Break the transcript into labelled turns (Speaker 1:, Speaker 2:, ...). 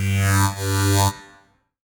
Speaker 1: Yeah.